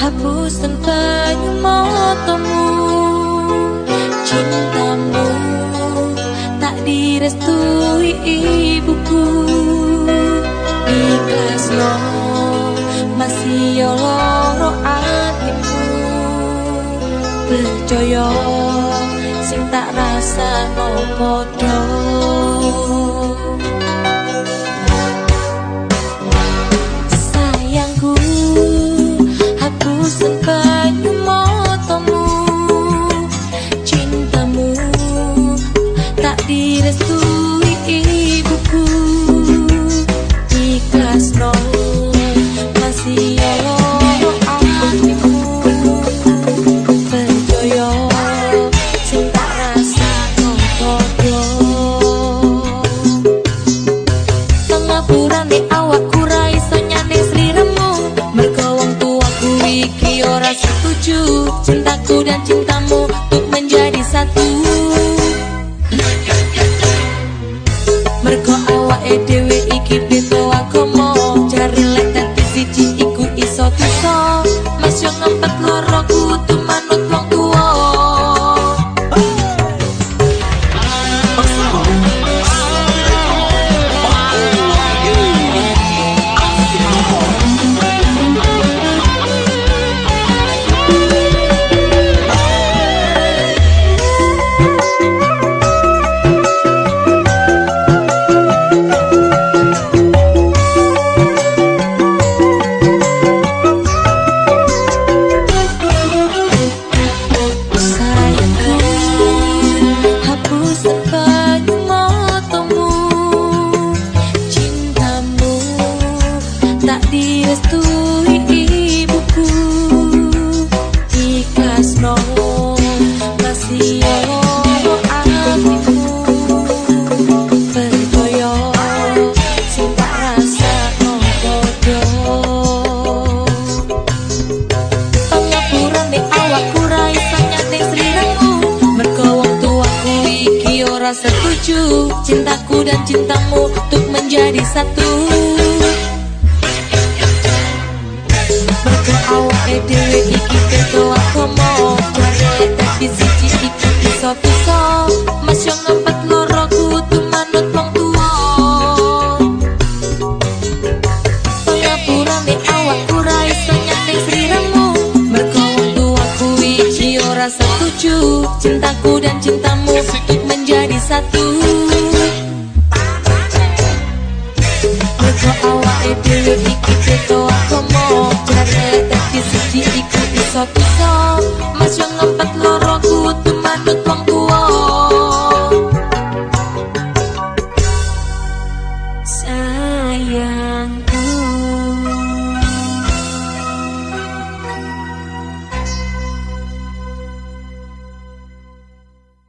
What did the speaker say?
hapusan banyu matamu. Cintamu tak direstui ibuku. Ikhlas lo masih yo loro atiku percaya sing tak rasa no podo partir tú. Setuju Cintaku dan cintamu untuk menjadi satu. Mergo awake dhewe iki keto aku mau Jare dadi siji iki iso-iso Mas yo ngempet loro kudu manut wong tuwa. Pangapurane awakku ra iso nyanding sliramu Mergo wong tuaku iki ora setuju Cintaku dan cintamu a tu